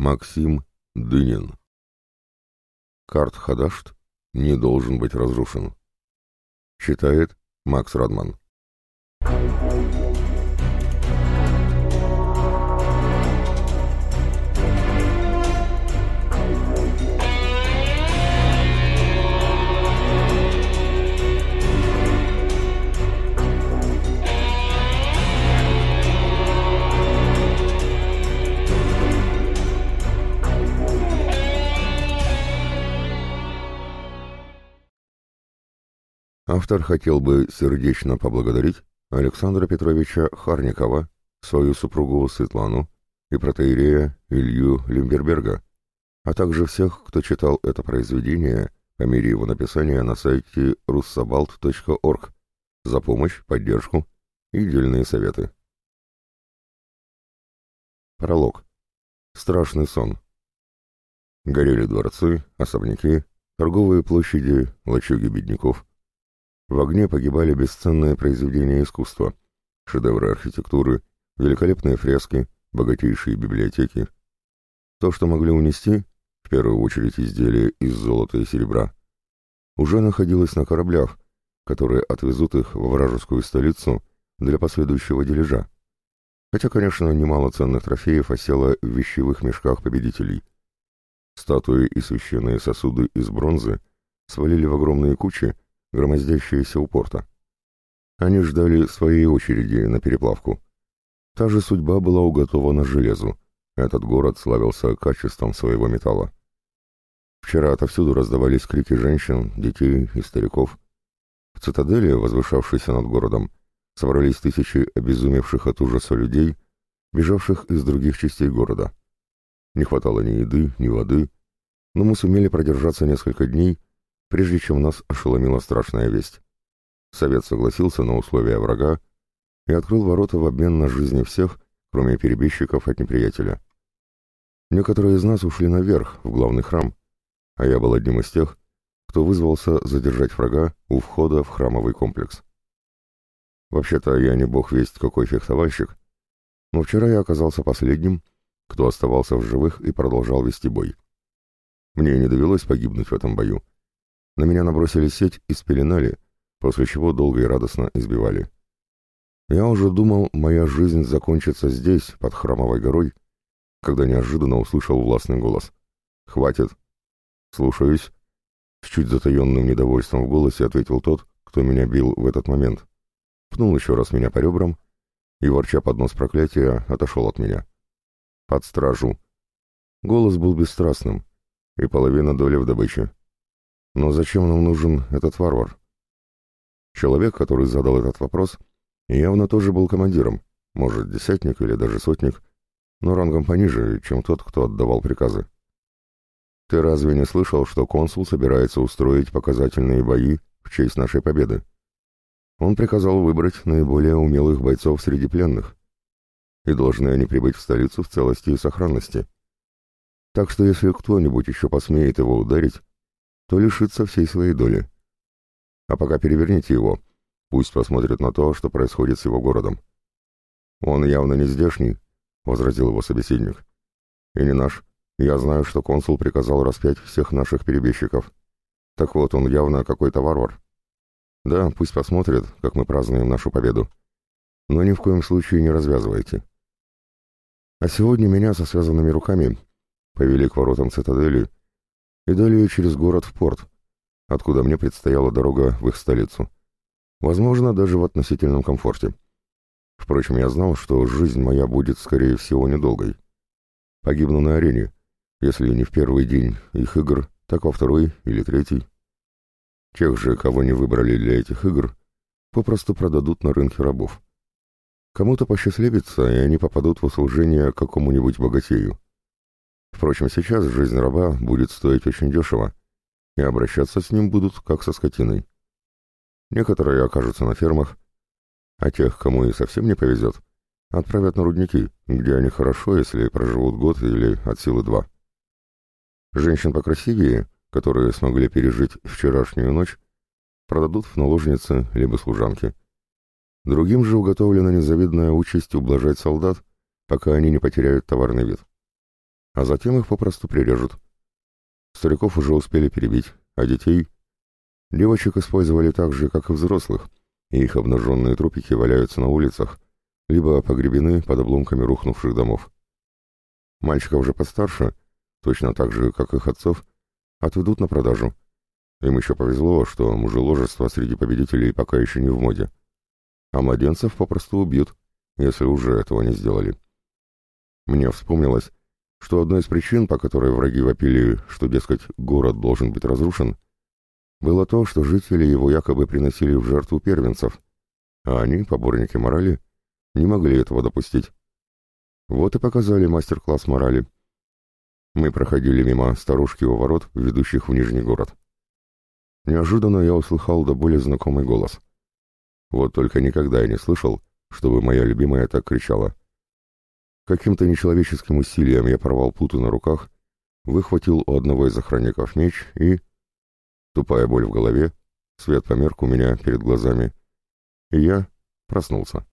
Максим Дынин. Карт Хадашт не должен быть разрушен. Читает Макс Радман. Автор хотел бы сердечно поблагодарить Александра Петровича Харникова, свою супругу Светлану и протеерея Илью Лимберберга, а также всех, кто читал это произведение по мере его написания на сайте russabalt.org за помощь, поддержку и дельные советы. Пролог. Страшный сон. Горели дворцы, особняки, торговые площади, лачуги бедняков – в огне погибали бесценные произведения искусства, шедевры архитектуры, великолепные фрески, богатейшие библиотеки. То, что могли унести, в первую очередь изделия из золота и серебра, уже находилось на кораблях, которые отвезут их во вражескую столицу для последующего дележа. Хотя, конечно, немало ценных трофеев осело в вещевых мешках победителей. Статуи и священные сосуды из бронзы свалили в огромные кучи, громоздящиеся у порта. Они ждали своей очереди на переплавку. Та же судьба была уготована железу. Этот город славился качеством своего металла. Вчера отовсюду раздавались крики женщин, детей и стариков. В цитадели, возвышавшейся над городом, собрались тысячи обезумевших от ужаса людей, бежавших из других частей города. Не хватало ни еды, ни воды, но мы сумели продержаться несколько дней прежде чем нас ошеломила страшная весть. Совет согласился на условия врага и открыл ворота в обмен на жизни всех, кроме перебежчиков от неприятеля. Некоторые из нас ушли наверх, в главный храм, а я был одним из тех, кто вызвался задержать врага у входа в храмовый комплекс. Вообще-то я не бог весть какой фехтовальщик, но вчера я оказался последним, кто оставался в живых и продолжал вести бой. Мне не довелось погибнуть в этом бою, на меня набросили сеть и спеленали, после чего долго и радостно избивали. Я уже думал, моя жизнь закончится здесь, под храмовой горой, когда неожиданно услышал властный голос. «Хватит!» «Слушаюсь!» С чуть затаенным недовольством в голосе ответил тот, кто меня бил в этот момент. Пнул еще раз меня по ребрам и, ворча под нос проклятия, отошел от меня. «Под стражу!» Голос был бесстрастным, и половина доли в добыче. Но зачем нам нужен этот варвар? Человек, который задал этот вопрос, явно тоже был командиром, может, десятник или даже сотник, но рангом пониже, чем тот, кто отдавал приказы. Ты разве не слышал, что консул собирается устроить показательные бои в честь нашей победы? Он приказал выбрать наиболее умелых бойцов среди пленных, и должны они прибыть в столицу в целости и сохранности. Так что если кто-нибудь еще посмеет его ударить, то лишится всей своей доли. А пока переверните его, пусть посмотрит на то, что происходит с его городом. Он явно не здешний, — возразил его собеседник. И не наш. Я знаю, что консул приказал распять всех наших перебежчиков. Так вот, он явно какой-то варвар. Да, пусть посмотрит, как мы празднуем нашу победу. Но ни в коем случае не развязывайте. А сегодня меня со связанными руками повели к воротам цитадели, и далее через город в порт, откуда мне предстояла дорога в их столицу. Возможно, даже в относительном комфорте. Впрочем, я знал, что жизнь моя будет, скорее всего, недолгой. Погибну на арене, если не в первый день их игр, так во второй или третий. Тех же, кого не выбрали для этих игр, попросту продадут на рынке рабов. Кому-то посчастливится, и они попадут в услужение какому-нибудь богатею. Впрочем, сейчас жизнь раба будет стоить очень дешево, и обращаться с ним будут как со скотиной. Некоторые окажутся на фермах, а тех, кому и совсем не повезет, отправят на рудники, где они хорошо, если проживут год или от силы два. Женщин покрасивее, которые смогли пережить вчерашнюю ночь, продадут в наложницы либо служанки. Другим же уготовлена незавидная участь ублажать солдат, пока они не потеряют товарный вид. А затем их попросту прирежут. Стариков уже успели перебить, а детей... Девочек использовали так же, как и взрослых, и их обнаженные трупики валяются на улицах, либо погребены под обломками рухнувших домов. Мальчиков же постарше, точно так же, как их отцов, отведут на продажу. Им еще повезло, что мужеложество среди победителей пока еще не в моде. А младенцев попросту убьют, если уже этого не сделали. Мне вспомнилось, что одной из причин, по которой враги вопили, что, дескать, город должен быть разрушен, было то, что жители его якобы приносили в жертву первенцев, а они, поборники морали, не могли этого допустить. Вот и показали мастер-класс морали. Мы проходили мимо старушки у ворот, ведущих в Нижний город. Неожиданно я услыхал до более знакомый голос. Вот только никогда я не слышал, чтобы моя любимая так кричала. Каким-то нечеловеческим усилием я порвал путы на руках, выхватил у одного из охранников меч и... Тупая боль в голове, свет померк у меня перед глазами, и я проснулся.